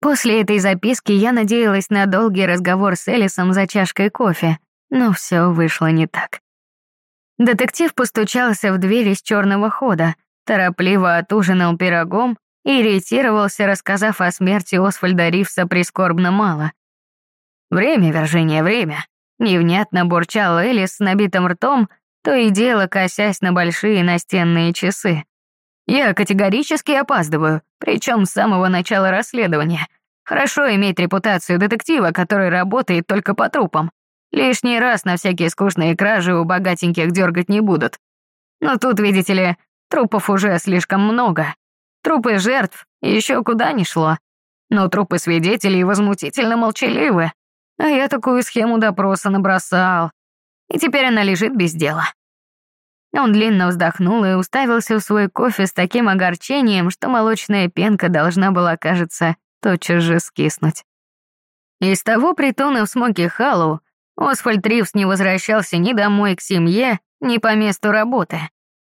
После этой записки я надеялась на долгий разговор с Элисом за чашкой кофе, но все вышло не так. Детектив постучался в дверь из черного хода, торопливо отужинал пирогом и ретировался, рассказав о смерти Освальда Ривса прискорбно мало. «Время, Виржиния, время!» Невнятно бурчал Элис с набитым ртом, то и дело косясь на большие настенные часы. «Я категорически опаздываю, причем с самого начала расследования. Хорошо иметь репутацию детектива, который работает только по трупам. Лишний раз на всякие скучные кражи у богатеньких дергать не будут. Но тут, видите ли, трупов уже слишком много. Трупы жертв еще куда ни шло. Но трупы свидетелей возмутительно молчаливы. А я такую схему допроса набросал. И теперь она лежит без дела. Он длинно вздохнул и уставился в свой кофе с таким огорчением, что молочная пенка должна была, кажется, тотчас же скиснуть. Из того притона в Смоки Халлоу Освальд Ривз не возвращался ни домой к семье, ни по месту работы.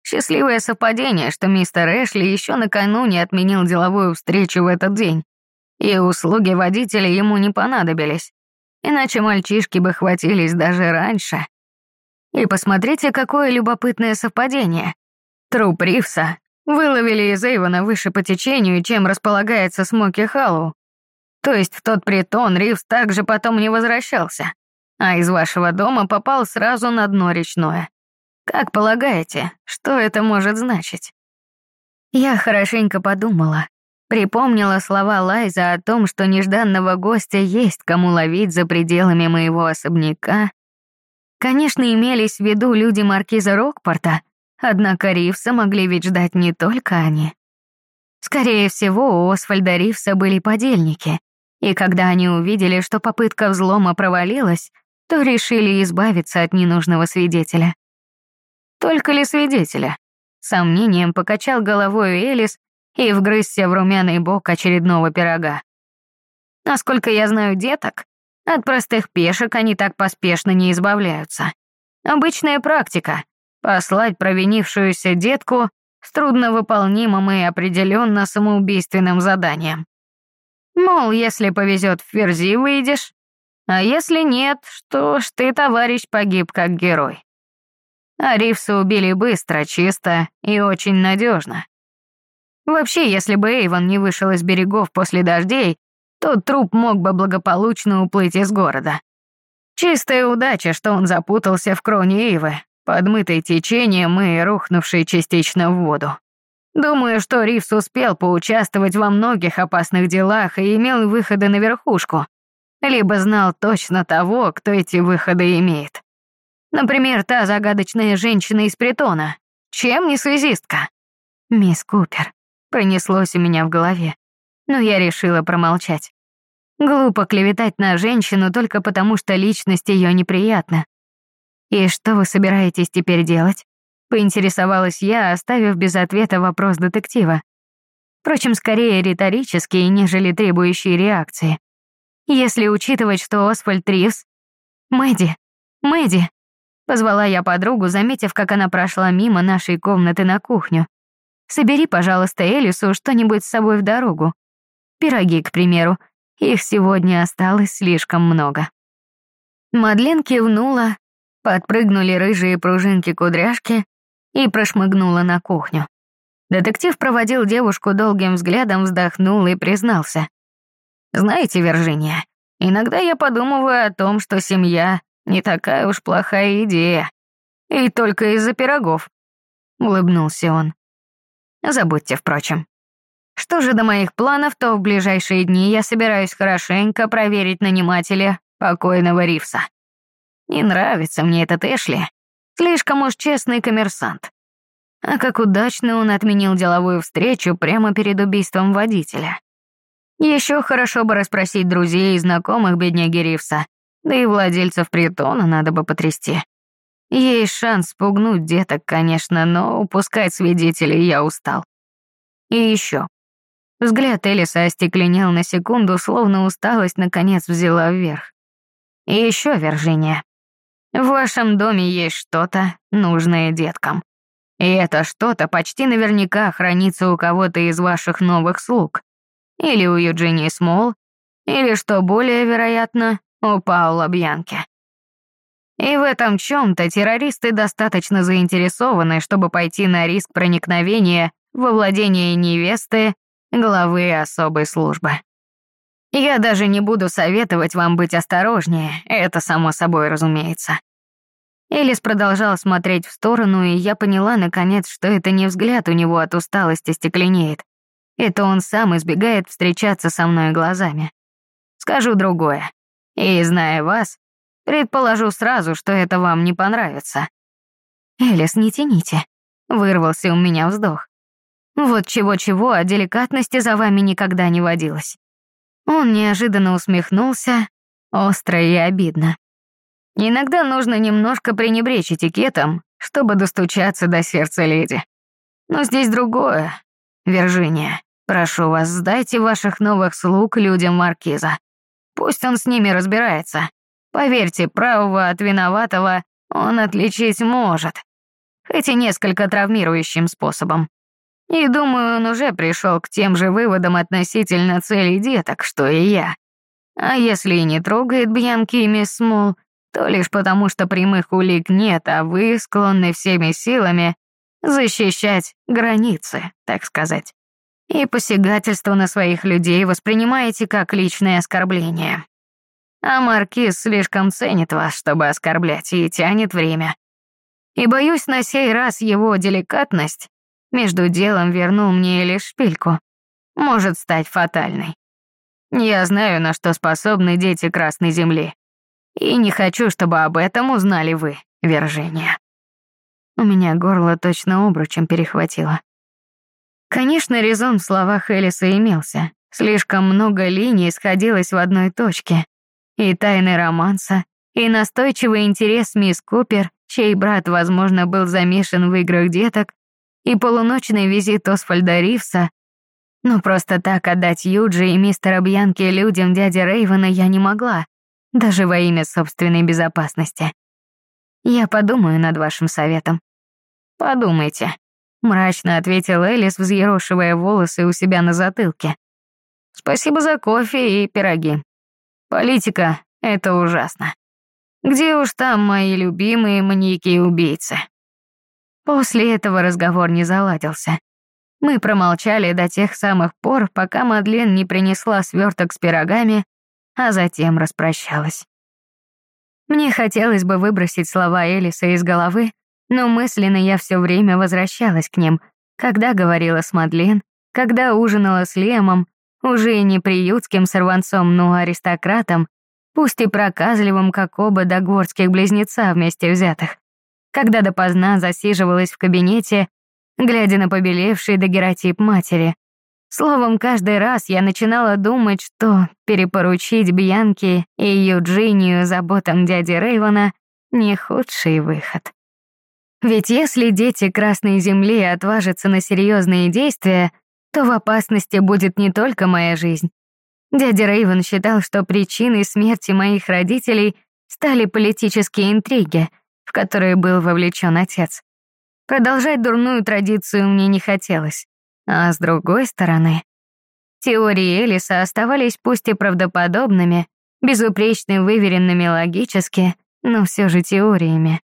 Счастливое совпадение, что мистер Эшли еще накануне отменил деловую встречу в этот день, и услуги водителя ему не понадобились, иначе мальчишки бы хватились даже раньше. И посмотрите, какое любопытное совпадение. Труп Ривса выловили из Эйвона выше по течению, чем располагается Смоки Халлоу. То есть в тот притон Ривз также потом не возвращался, а из вашего дома попал сразу на дно речное. Как полагаете, что это может значить? Я хорошенько подумала. Припомнила слова Лайза о том, что нежданного гостя есть кому ловить за пределами моего особняка. Конечно, имелись в виду люди маркиза Рокпорта, однако Ривса могли ведь ждать не только они. Скорее всего, у Освальда Ривса были подельники, и когда они увидели, что попытка взлома провалилась, то решили избавиться от ненужного свидетеля. Только ли свидетеля? Сомнением покачал головой Элис и вгрызся в румяный бок очередного пирога. Насколько я знаю деток, от простых пешек они так поспешно не избавляются. Обычная практика — послать провинившуюся детку с трудновыполнимым и определенно самоубийственным заданием. Мол, если повезет в Ферзи, выйдешь, а если нет, что ж ты, товарищ, погиб как герой. А убили быстро, чисто и очень надежно. Вообще, если бы Эйвон не вышел из берегов после дождей, то труп мог бы благополучно уплыть из города. Чистая удача, что он запутался в кроне Ивы, подмытой течением и рухнувшей частично в воду. Думаю, что Ривс успел поучаствовать во многих опасных делах и имел выходы на верхушку, либо знал точно того, кто эти выходы имеет. Например, та загадочная женщина из притона. Чем не связистка? Мисс Купер. Пронеслось у меня в голове. Но я решила промолчать. Глупо клеветать на женщину только потому, что личность ее неприятна. «И что вы собираетесь теперь делать?» Поинтересовалась я, оставив без ответа вопрос детектива. Впрочем, скорее риторический, нежели требующий реакции. Если учитывать, что Освальд Ривз... «Мэдди! Мэдди!» Позвала я подругу, заметив, как она прошла мимо нашей комнаты на кухню. «Собери, пожалуйста, Элису что-нибудь с собой в дорогу. Пироги, к примеру. Их сегодня осталось слишком много». Мадлен кивнула, подпрыгнули рыжие пружинки-кудряшки и прошмыгнула на кухню. Детектив проводил девушку долгим взглядом, вздохнул и признался. Знаете, Виржиния, иногда я подумываю о том, что семья не такая уж плохая идея. И только из-за пирогов. Улыбнулся он. Забудьте, впрочем. Что же до моих планов, то в ближайшие дни я собираюсь хорошенько проверить нанимателя покойного Ривса. Не нравится мне этот Эшли. Слишком уж честный коммерсант. А как удачно он отменил деловую встречу прямо перед убийством водителя. Еще хорошо бы расспросить друзей и знакомых бедняги Ривса, да и владельцев притона надо бы потрясти. Есть шанс спугнуть деток, конечно, но упускать свидетелей я устал. И еще. Взгляд Элиса остекленел на секунду, словно усталость наконец взяла вверх. И еще, Виржиния, в вашем доме есть что-то, нужное деткам. И это что-то почти наверняка хранится у кого-то из ваших новых слуг. или у Юджинии Смол, или, что более вероятно, у Паула Бьянки. И в этом чем-то террористы достаточно заинтересованы, чтобы пойти на риск проникновения во владение невесты главы особой службы. Я даже не буду советовать вам быть осторожнее, это само собой разумеется. Элис продолжал смотреть в сторону, и я поняла, наконец, что это не взгляд у него от усталости стекленеет. Это он сам избегает встречаться со мной глазами. Скажу другое. И, зная вас, предположу сразу, что это вам не понравится. «Элис, не тяните», — вырвался у меня вздох. Вот чего-чего, а деликатности за вами никогда не водилось. Он неожиданно усмехнулся, остро и обидно. Иногда нужно немножко пренебречь этикетом, чтобы достучаться до сердца леди. Но здесь другое. Виржиния, прошу вас, сдайте ваших новых слуг людям Маркиза. Пусть он с ними разбирается. Поверьте, правого от виноватого он отличить может. Хоть и несколько травмирующим способом. И думаю, он уже пришел к тем же выводам относительно целей деток, что и я. А если и не трогает Бьянки и мисс Смол, то лишь потому, что прямых улик нет, а вы склонны всеми силами защищать границы, так сказать. И посягательство на своих людей воспринимаете как личное оскорбление. А Маркиз слишком ценит вас, чтобы оскорблять, и тянет время. И боюсь, на сей раз его деликатность между делом вернул мне лишь шпильку. Может стать фатальной. Я знаю, на что способны дети Красной Земли. И не хочу, чтобы об этом узнали вы, Вержения. У меня горло точно обручем перехватило. Конечно, резон в словах Элиса имелся. Слишком много линий сходилось в одной точке. И тайны романса, и настойчивый интерес мисс Купер, чей брат, возможно, был замешан в играх деток, и полуночный визит Освальда Ривса, но просто так отдать Юджи и мистера Бьянки людям дяди Рейвена я не могла, даже во имя собственной безопасности. Я подумаю над вашим советом. Подумайте, мрачно ответил Элис, взъерошивая волосы у себя на затылке. Спасибо за кофе и пироги. Политика — это ужасно. Где уж там мои любимые маньяки и убийцы? После этого разговор не заладился. Мы промолчали до тех самых пор, пока Мадлен не принесла сверток с пирогами, а затем распрощалась. Мне хотелось бы выбросить слова Элиса из головы, но мысленно я все время возвращалась к ним, когда говорила с Мадлен, когда ужинала с Лемом, уже не приютским сорванцом, но аристократом, пусть и проказливым, как оба догворских близнеца вместе взятых когда допоздна засиживалась в кабинете, глядя на побелевший дагеротип матери. Словом, каждый раз я начинала думать, что перепоручить Бьянке и Юджинию заботам дяди Рейвана — не худший выход. Ведь если дети Красной Земли отважатся на серьезные действия, то в опасности будет не только моя жизнь. Дядя Рейвен считал, что причиной смерти моих родителей стали политические интриги — в которые был вовлечен отец. Продолжать дурную традицию мне не хотелось. А с другой стороны, теории Элиса оставались пусть и правдоподобными, безупречно выверенными логически, но все же теориями.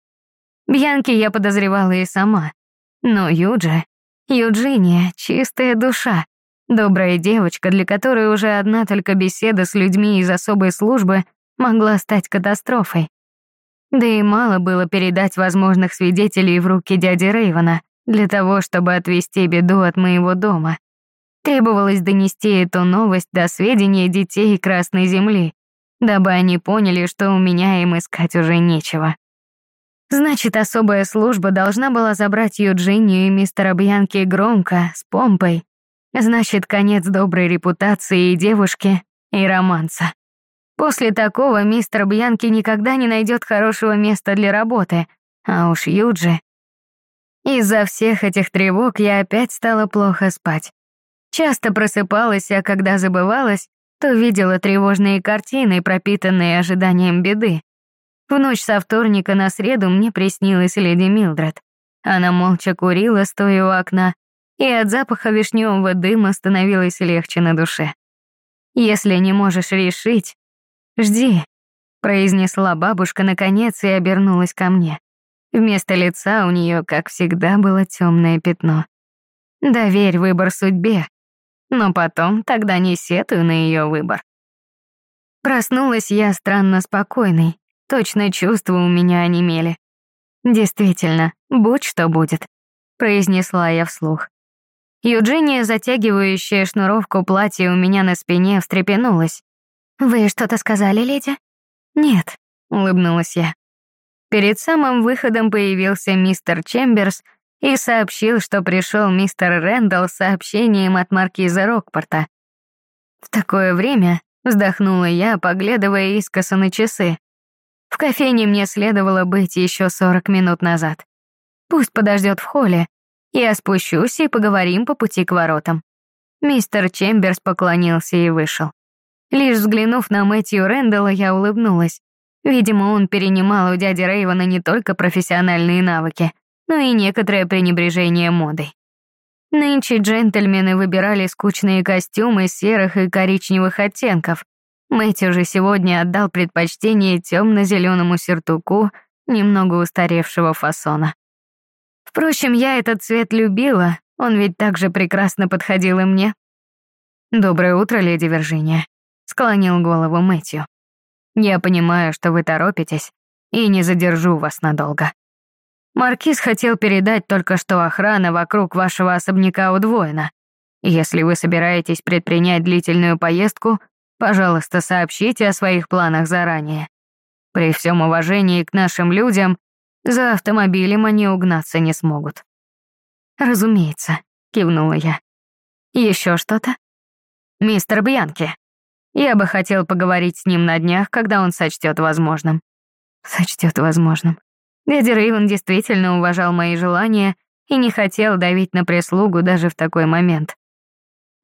Бьянки я подозревала и сама. Но Юджи, Юджиния, чистая душа, добрая девочка, для которой уже одна только беседа с людьми из особой службы могла стать катастрофой. Да и мало было передать возможных свидетелей в руки дяди Рейвана для того, чтобы отвести беду от моего дома. Требовалось донести эту новость до сведения детей Красной Земли, дабы они поняли, что у меня им искать уже нечего. Значит, особая служба должна была забрать Юджинию и мистера Бьянки громко, с помпой. Значит, конец доброй репутации и девушки, и романса. После такого мистер Бьянки никогда не найдет хорошего места для работы, а уж Юджи... Из-за всех этих тревог я опять стала плохо спать. Часто просыпалась, а когда забывалась, то видела тревожные картины, пропитанные ожиданием беды. В ночь со вторника на среду мне приснилась леди Милдред. Она молча курила, стоя у окна, и от запаха вишневого дыма становилось легче на душе. «Если не можешь решить, жди», — произнесла бабушка наконец и обернулась ко мне. Вместо лица у нее, как всегда, было темное пятно. «Доверь выбор судьбе, но потом тогда не сетую на ее выбор». Проснулась я странно спокойной, точно чувства у меня онемели. «Действительно, будь что будет», — произнесла я вслух. Юджиния, затягивающая шнуровку платья у меня на спине, встрепенулась. «Вы что-то сказали, леди?» «Нет», — улыбнулась я. Перед самым выходом появился мистер Чемберс и сообщил, что пришел мистер Рэндалл с сообщением от маркиза Рокпорта. В такое время вздохнула я, поглядывая искоса на часы. В кофейне мне следовало быть еще 40 минут назад. Пусть подождет в холле, я спущусь и поговорим по пути к воротам». Мистер Чемберс поклонился и вышел. Лишь взглянув на Мэтью Рэндалла, я улыбнулась. Видимо, он перенимал у дяди Рейвана не только профессиональные навыки, но и некоторое пренебрежение модой. Нынче джентльмены выбирали скучные костюмы серых и коричневых оттенков. Мэтью же сегодня отдал предпочтение темно-зеленому сюртуку немного устаревшего фасона. Впрочем, я этот цвет любила, он ведь так же прекрасно подходил и мне. «Доброе утро, леди Виржиния», — склонил голову Мэтью. «Я понимаю, что вы торопитесь, и не задержу вас надолго. Маркиз хотел передать только, что охрана вокруг вашего особняка удвоена. Если вы собираетесь предпринять длительную поездку, пожалуйста, сообщите о своих планах заранее. При всем уважении к нашим людям, за автомобилем они угнаться не смогут. Разумеется, кивнула я. Еще что-то? Мистер Бьянки. Я бы хотел поговорить с ним на днях, когда он сочтет возможным. Сочтет возможным. Дядя Рейвен действительно уважал мои желания и не хотел давить на прислугу даже в такой момент.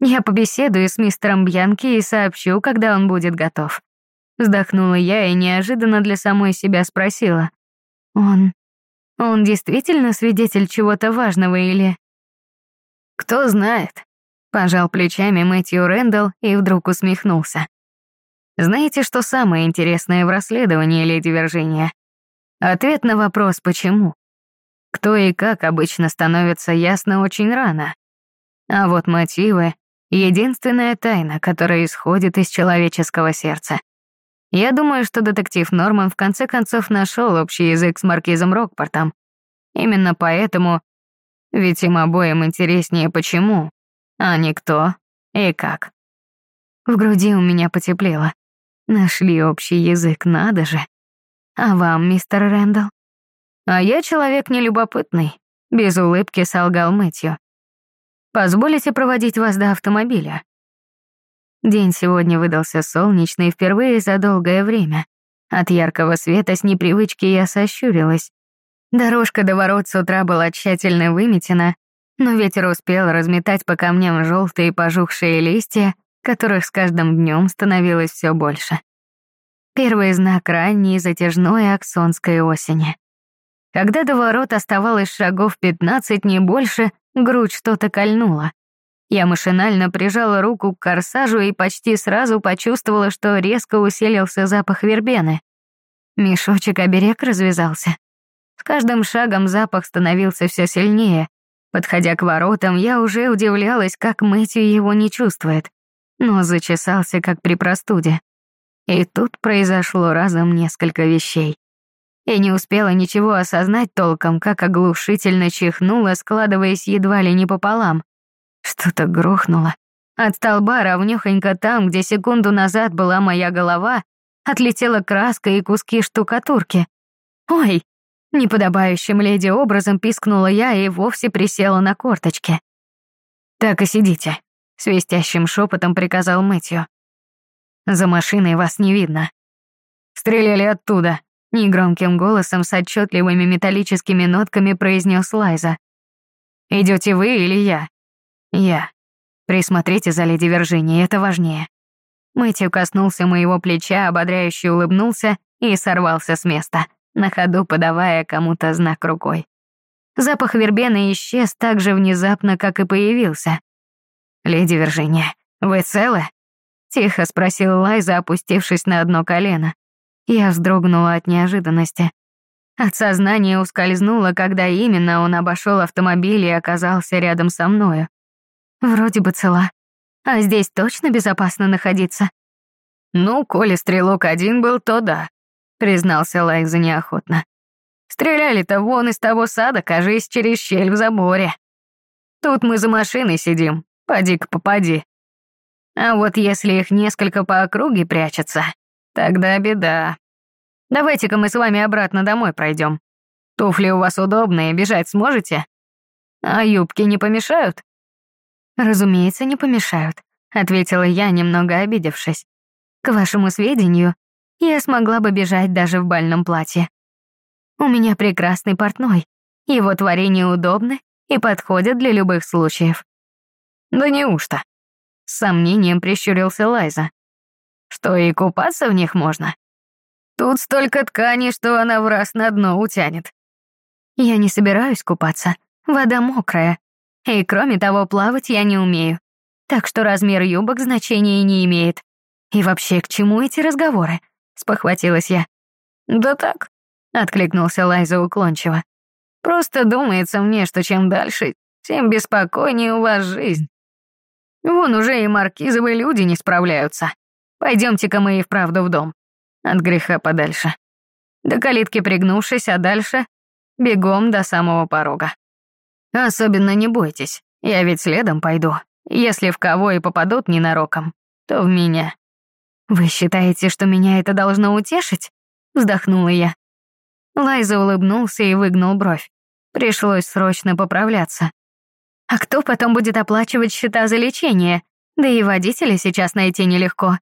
Я побеседую с мистером Бьянки и сообщу, когда он будет готов. Вздохнула я и неожиданно для самой себя спросила. Он... Он действительно свидетель чего-то важного или... Кто знает. Пожал плечами Мэтью Рэндалл и вдруг усмехнулся. Знаете, что самое интересное в расследовании, леди Виржиния? Ответ на вопрос «почему?». Кто и как обычно становится ясно очень рано. А вот мотивы — единственная тайна, которая исходит из человеческого сердца. Я думаю, что детектив Норман в конце концов нашел общий язык с маркизом Рокпортом. Именно поэтому, ведь им обоим интереснее почему, а не кто и как. В груди у меня потеплело. Нашли общий язык, надо же. А вам, мистер Рэндалл? А я человек нелюбопытный, без улыбки солгал Мэтью. Позволите проводить вас до автомобиля? День сегодня выдался солнечный впервые за долгое время. От яркого света с непривычки я сощурилась. Дорожка до ворот с утра была тщательно выметена, но ветер успел разметать по камням желтые пожухшие листья, которых с каждым днем становилось все больше. Первый знак ранней затяжной аксонской осени. Когда до ворот оставалось шагов 15, не больше, грудь что-то кольнула. Я машинально прижала руку к корсажу и почти сразу почувствовала, что резко усилился запах вербены. Мешочек-оберег развязался. С каждым шагом запах становился все сильнее. Подходя к воротам, я уже удивлялась, как Мэтью его не чувствует. Но зачесался, как при простуде. И тут произошло разом несколько вещей. Я не успела ничего осознать толком, как оглушительно чихнула, складываясь едва ли не пополам. Что-то грохнуло. От столба ровнёхонько там, где секунду назад была моя голова, отлетела краска и куски штукатурки. «Ой!» Неподобающим леди образом пискнула я и вовсе присела на корточки. «Так и сидите», — свистящим шепотом приказал Мэтью. «За машиной вас не видно». «Стреляли оттуда», — негромким голосом с отчетливыми металлическими нотками произнес Лайза. Идете вы или я?» «Я. Присмотрите за леди Виржинией, это важнее». Мэтью коснулся моего плеча, ободряюще улыбнулся и сорвался с места, на ходу подавая кому-то знак рукой. Запах вербены исчез так же внезапно, как и появился. «Леди Виржиния, вы целы?» — тихо спросил Лайза, опустившись на одно колено. Я вздрогнула от неожиданности. От сознания ускользнуло, когда именно он обошел автомобиль и оказался рядом со мною. Вроде бы цела. А здесь точно безопасно находиться? Ну, коли стрелок один был, то да, признался Лайза неохотно. Стреляли-то вон из того сада, кажись, через щель в заборе. Тут мы за машиной сидим, поди-ка попади. А вот если их несколько по округе прячется, тогда беда. Давайте-ка мы с вами обратно домой пройдем. Туфли у вас удобные, бежать сможете? А юбки не помешают?» «Разумеется, не помешают», — ответила я, немного обидевшись. «К вашему сведению, я смогла бы бежать даже в бальном платье. У меня прекрасный портной, его творения удобны и подходят для любых случаев». «Да неужто?» — с сомнением прищурился Лайза. «Что, и купаться в них можно?» Тут столько ткани, что она в раз на дно утянет. Я не собираюсь купаться. Вода мокрая. И кроме того, плавать я не умею. Так что размер юбок значения не имеет. И вообще, к чему эти разговоры? Спохватилась я. Да так, откликнулся Лайза уклончиво. Просто думается мне, что чем дальше, тем беспокойнее у вас жизнь. Вон уже и маркизовые люди не справляются. Пойдемте-ка мы и вправду в дом. От греха подальше. До калитки пригнувшись, а дальше бегом до самого порога. Особенно не бойтесь, я ведь следом пойду. Если в кого и попадут ненароком, то в меня. «Вы считаете, что меня это должно утешить?» Вздохнула я. Лайза улыбнулся и выгнул бровь. Пришлось срочно поправляться. «А кто потом будет оплачивать счета за лечение? Да и водителя сейчас найти нелегко».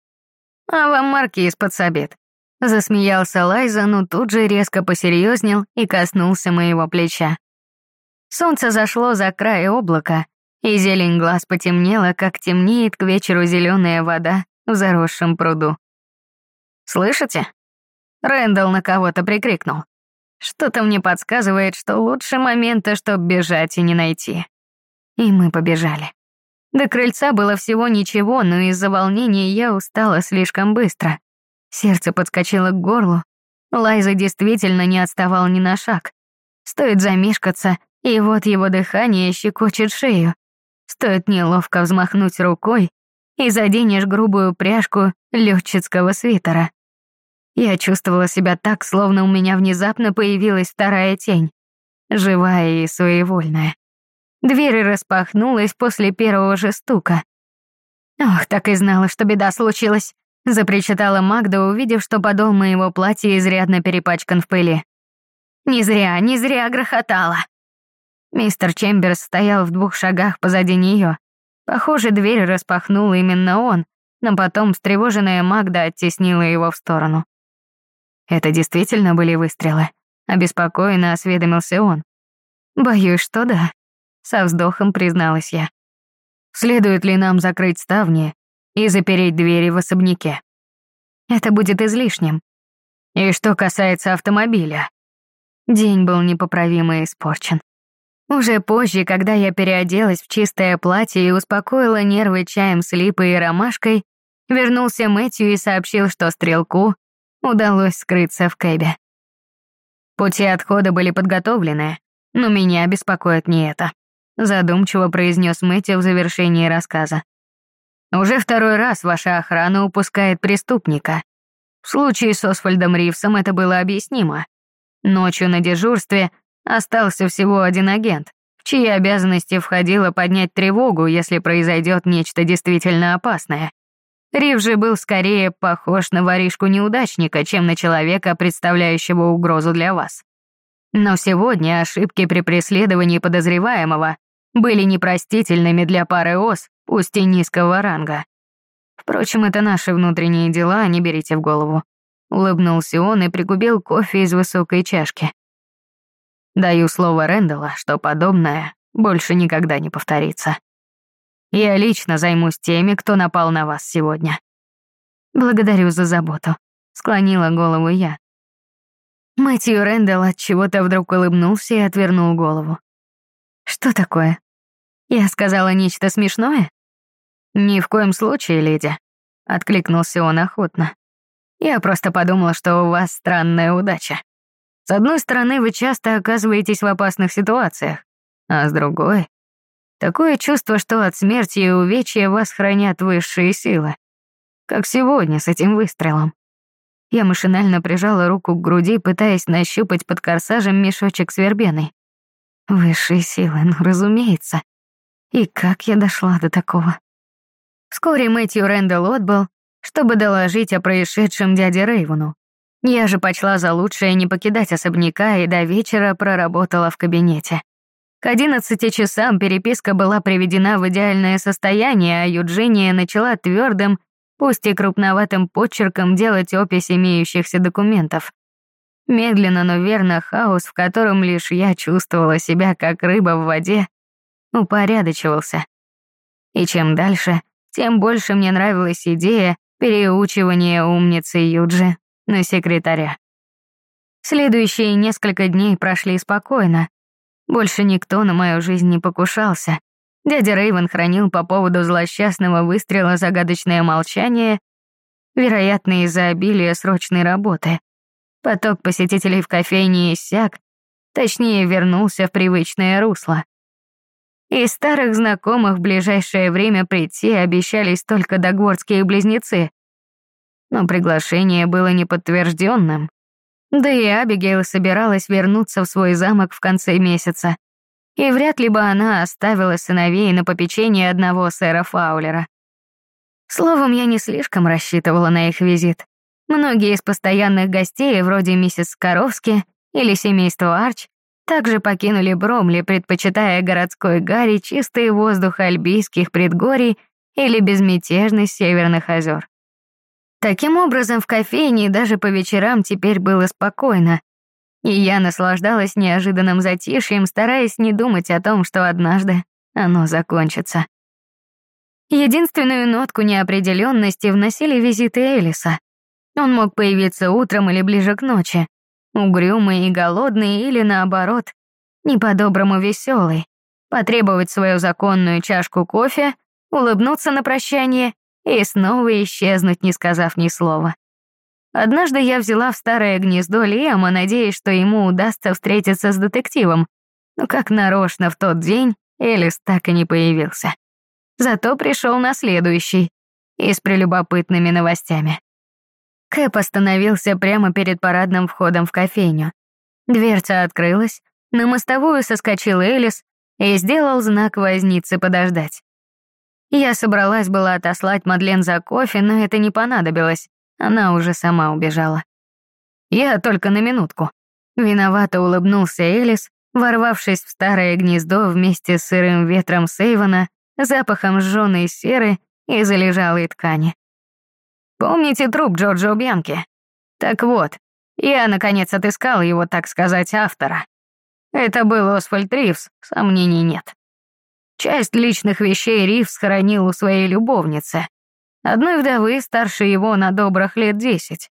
«А вам маркиз подсобит. Засмеялся Лайза, но тут же резко посерьезнел и коснулся моего плеча. Солнце зашло за край облака, и зелень глаз потемнела, как темнеет к вечеру зеленая вода в заросшем пруду. «Слышите?» Рэндалл на кого-то прикрикнул. Что-то мне подсказывает, что лучше момента, чтоб бежать и не найти. И мы побежали. До крыльца было всего ничего, но из-за волнения я устала слишком быстро. Сердце подскочило к горлу. Лайза действительно не отставал ни на шаг. Стоит замешкаться, и вот его дыхание щекочет шею. Стоит неловко взмахнуть рукой, и заденешь грубую пряжку летчицкого свитера. Я чувствовала себя так, словно у меня внезапно появилась вторая тень. Живая и своевольная. Дверь распахнулась после первого же стука. Ох, так и знала, что беда случилась запричитала Магда, увидев, что подол моего платья изрядно перепачкан в пыли. Не зря, не зря грохотала. Мистер Чемберс стоял в двух шагах позади нее. Похоже, дверь распахнул именно он, но потом встревоженная Магда оттеснила его в сторону. Это действительно были выстрелы. Обеспокоенно осведомился он. Боюсь, что да. Со вздохом призналась я. Следует ли нам закрыть ставни и запереть двери в особняке. Это будет излишним. И что касается автомобиля. День был непоправимо испорчен. Уже позже, когда я переоделась в чистое платье и успокоила нервы чаем с липой и ромашкой, вернулся Мэтью и сообщил, что стрелку удалось скрыться в кэбе. Пути отхода были подготовлены, но меня беспокоит не это, задумчиво произнес Мэтью в завершении рассказа. Уже второй раз ваша охрана упускает преступника. В случае с Освальдом Ривсом это было объяснимо. Ночью на дежурстве остался всего один агент, в чьи обязанности входило поднять тревогу, если произойдет нечто действительно опасное. Рив же был скорее похож на воришку-неудачника, чем на человека, представляющего угрозу для вас. Но сегодня ошибки при преследовании подозреваемого были непростительными для пары ос, пусть и низкого ранга. Впрочем, это наши внутренние дела, не берите в голову. Улыбнулся он и пригубил кофе из высокой чашки. Даю слово Рэндалла, что подобное больше никогда не повторится. Я лично займусь теми, кто напал на вас сегодня. Благодарю за заботу, склонила голову я. Мэтью Рэндалл от чего-то вдруг улыбнулся и отвернул голову. Что такое? Я сказала нечто смешное? Ни в коем случае, леди. Откликнулся он охотно. Я просто подумала, что у вас странная удача. С одной стороны, вы часто оказываетесь в опасных ситуациях, а с другой — такое чувство, что от смерти и увечья вас хранят высшие силы. Как сегодня с этим выстрелом. Я машинально прижала руку к груди, пытаясь нащупать под корсажем мешочек с вербеной. Высшие силы, ну, разумеется. И как я дошла до такого? Вскоре Мэтью Рэндалл отбыл, чтобы доложить о происшедшем дяде Рейвону. Я же почла за лучшее не покидать особняка и до вечера проработала в кабинете. К одиннадцати часам переписка была приведена в идеальное состояние, а Юджиния начала твердым, пусть и крупноватым почерком делать опись имеющихся документов. Медленно, но верно хаос, в котором лишь я чувствовала себя как рыба в воде, упорядочивался. И чем дальше, тем больше мне нравилась идея переучивания умницы Юджи на секретаря. Следующие несколько дней прошли спокойно. Больше никто на мою жизнь не покушался. Дядя Рейвен хранил по поводу злосчастного выстрела загадочное молчание, вероятно, из-за обилия срочной работы. Поток посетителей в кофейне иссяк, точнее, вернулся в привычное русло. Из старых знакомых в ближайшее время прийти обещались только догворские близнецы. Но приглашение было неподтвержденным. Да и Абигейл собиралась вернуться в свой замок в конце месяца и вряд ли бы она оставила сыновей на попечение одного сэра Фаулера. Словом, я не слишком рассчитывала на их визит. Многие из постоянных гостей, вроде миссис Коровски или семейства Арч, также покинули Бромли, предпочитая городской гарри чистый воздух альбийских предгорий или безмятежность северных озер. Таким образом, в кофейне даже по вечерам теперь было спокойно, и я наслаждалась неожиданным затишьем, стараясь не думать о том, что однажды оно закончится. Единственную нотку неопределенности вносили визиты Элиса. Он мог появиться утром или ближе к ночи, угрюмый и голодный или, наоборот, не по-доброму веселый, потребовать свою законную чашку кофе, улыбнуться на прощание и снова исчезнуть, не сказав ни слова. Однажды я взяла в старое гнездо Лиама, надеясь, что ему удастся встретиться с детективом, но как нарочно в тот день Элис так и не появился. Зато пришел на следующий и с прелюбопытными новостями. Кэп остановился прямо перед парадным входом в кофейню. Дверца открылась, на мостовую соскочил Элис и сделал знак возницы подождать. Я собралась была отослать Мадлен за кофе, но это не понадобилось. Она уже сама убежала. Я только на минутку. Виновато улыбнулся Элис, ворвавшись в старое гнездо вместе с сырым ветром Сейвона, запахом сжёной серы и залежалой ткани. Помните труп Джорджо Бьянки? Так вот, я, наконец, отыскал его, так сказать, автора. Это был Освальд Ривз, сомнений нет. Часть личных вещей Ривз хранил у своей любовницы, Одной вдовы старше его на добрых лет десять.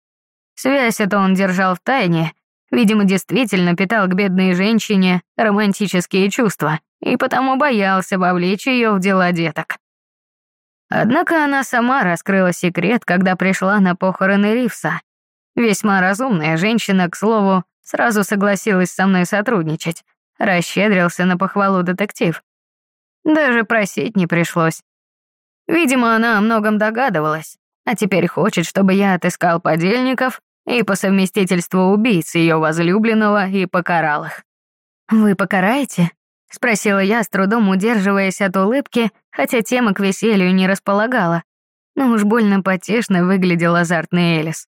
Связь эту он держал в тайне, видимо, действительно питал к бедной женщине романтические чувства и потому боялся вовлечь ее в дела деток. Однако она сама раскрыла секрет, когда пришла на похороны Ривса. Весьма разумная женщина, к слову, сразу согласилась со мной сотрудничать. Расщедрился на похвалу детектив. Даже просить не пришлось. Видимо, она о многом догадывалась, а теперь хочет, чтобы я отыскал подельников и по совместительству убийц ее возлюбленного и покарал их. «Вы покараете?» — спросила я, с трудом удерживаясь от улыбки, хотя тема к веселью не располагала. Но уж больно потешно выглядел азартный Элис.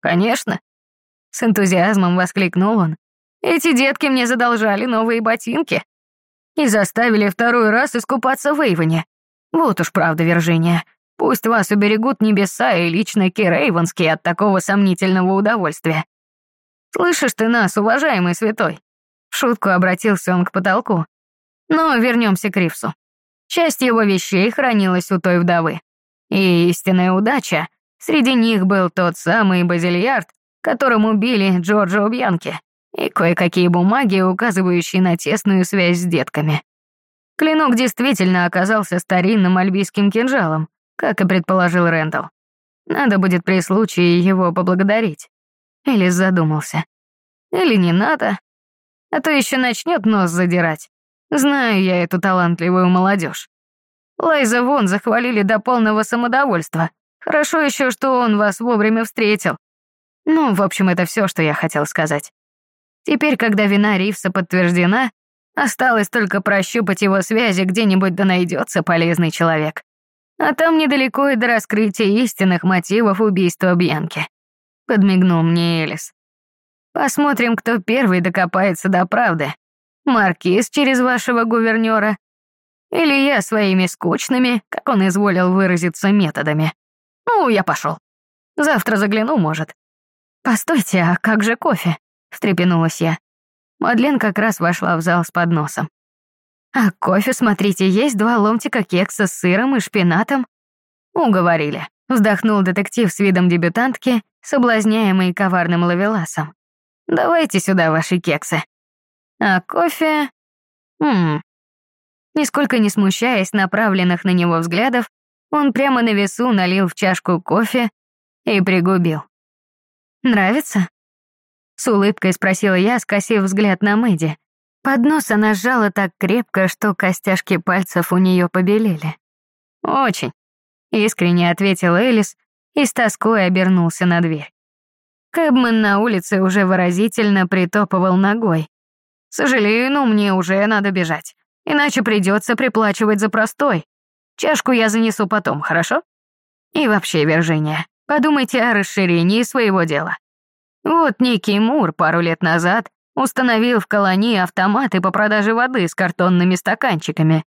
«Конечно!» — с энтузиазмом воскликнул он. «Эти детки мне задолжали новые ботинки и заставили второй раз искупаться в Эйвоне. Вот уж правда, Виржиния. Пусть вас уберегут небеса и лично Кир Эйвонский от такого сомнительного удовольствия. Слышишь ты нас, уважаемый святой?» В шутку обратился он к потолку. Но вернемся к Ривсу. Часть его вещей хранилась у той вдовы. И истинная удача. Среди них был тот самый базильярд, которым убили Джорджа Бьянки, и кое-какие бумаги, указывающие на тесную связь с детками. Клинок действительно оказался старинным альбийским кинжалом, как и предположил Рэндалл. Надо будет при случае его поблагодарить. Элис задумался. Или не надо, а то еще начнет нос задирать. Знаю я эту талантливую молодежь. Лайза вон захвалили до полного самодовольства. Хорошо еще, что он вас вовремя встретил. Ну, в общем, это все, что я хотел сказать. Теперь, когда вина Ривса подтверждена, осталось только прощупать его связи где-нибудь да найдется полезный человек. А там недалеко и до раскрытия истинных мотивов убийства Бьянки. Подмигнул мне Элис. Посмотрим, кто первый докопается до правды. Маркиз через вашего гувернера или я своими скучными, как он изволил выразиться, методами. Ну, я пошел. Завтра загляну, может. Постойте, а как же кофе? Встрепенулась я. Мадлен как раз вошла в зал с подносом. А кофе, смотрите, есть два ломтика кекса с сыром и шпинатом. Уговорили. Вздохнул детектив с видом дебютантки, соблазняемый коварным лавеласом. Давайте сюда ваши кексы. А кофе... Хм... Нисколько не смущаясь направленных на него взглядов, он прямо на весу налил в чашку кофе и пригубил. «Нравится?» С улыбкой спросила я, скосив взгляд на Мэдди. Поднос она сжала так крепко, что костяшки пальцев у нее побелели. «Очень», — искренне ответил Элис и с тоской обернулся на дверь. Кэбман на улице уже выразительно притопывал ногой. «Сожалею, но мне уже надо бежать, иначе придется приплачивать за простой. Чашку я занесу потом, хорошо? И вообще, Виржиния, подумайте о расширении своего дела. Вот некий Мур пару лет назад установил в колонии автоматы по продаже воды с картонными стаканчиками.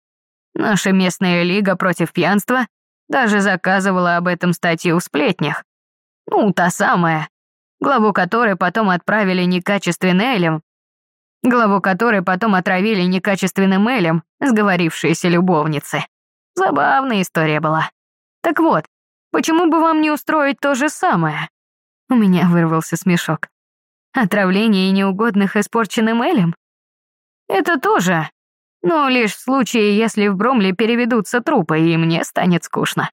Наша местная лига против пьянства даже заказывала об этом статью в сплетнях. Ну, та самая, главу которой потом отправили некачественным элем, главу которой потом отравили некачественным элем сговорившиеся любовницы. Забавная история была. Так вот, почему бы вам не устроить то же самое? У меня вырвался смешок. Отравление неугодных испорченным Элем? Это тоже, но лишь в случае, если в Бромле переведутся трупы, и мне станет скучно.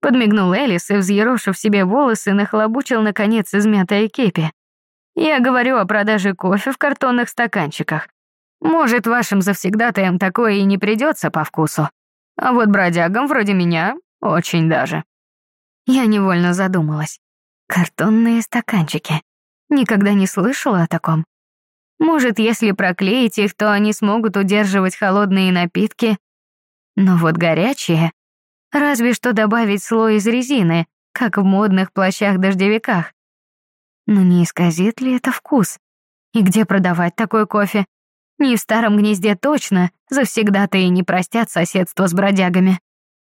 Подмигнул Элис и, взъерошив себе волосы, нахлобучил, наконец, измятое кепи. Я говорю о продаже кофе в картонных стаканчиках. Может, вашим завсегдатаям такое и не придется по вкусу. А вот бродягам вроде меня очень даже. Я невольно задумалась. Картонные стаканчики. Никогда не слышала о таком. Может, если проклеить их, то они смогут удерживать холодные напитки. Но вот горячие... Разве что добавить слой из резины, как в модных плащах-дождевиках. Но не исказит ли это вкус? И где продавать такой кофе? Не в старом гнезде точно, завсегда-то и не простят соседство с бродягами.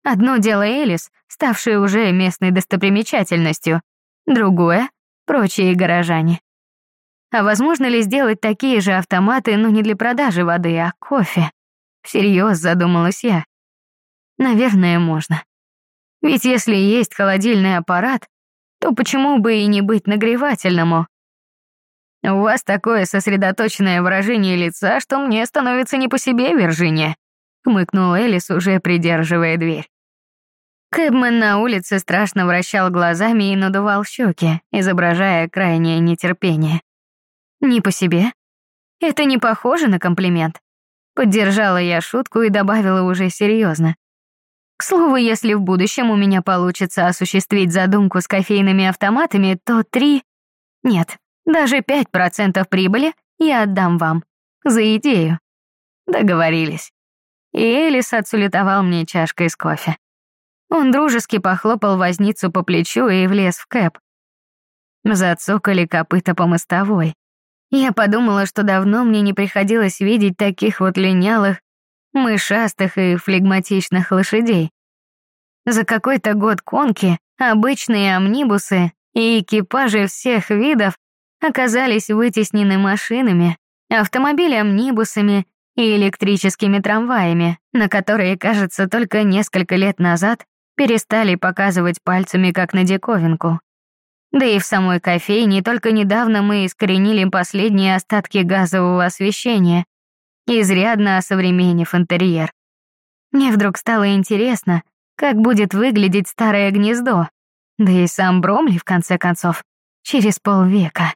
Одно дело Элис, ставшая уже местной достопримечательностью, другое — прочие горожане. А возможно ли сделать такие же автоматы, но не для продажи воды, а кофе? Всерьез задумалась я. Наверное, можно. Ведь если есть холодильный аппарат, то почему бы и не быть нагревательному? У вас такое сосредоточенное выражение лица, что мне становится не по себе, Виржиния, хмыкнул Элис, уже придерживая дверь. Кэбмен на улице страшно вращал глазами и надувал щеки, изображая крайнее нетерпение. «Не по себе? Это не похоже на комплимент?» Поддержала я шутку и добавила уже серьезно. К слову, если в будущем у меня получится осуществить задумку с кофейными автоматами, то три... Нет, даже пять процентов прибыли я отдам вам. За идею. Договорились. И Элис отсулетовал мне чашкой с кофе. Он дружески похлопал возницу по плечу и влез в кэп. Зацокали копыта по мостовой. Я подумала, что давно мне не приходилось видеть таких вот линялых, мышастых и флегматичных лошадей. За какой-то год конки обычные амнибусы и экипажи всех видов оказались вытеснены машинами, автомобили-амнибусами и электрическими трамваями, на которые, кажется, только несколько лет назад перестали показывать пальцами как на диковинку. Да и в самой кофейне только недавно мы искоренили последние остатки газового освещения. изрядно осовременив интерьер. Мне вдруг стало интересно, как будет выглядеть старое гнездо, да и сам Бромли, в конце концов, через полвека.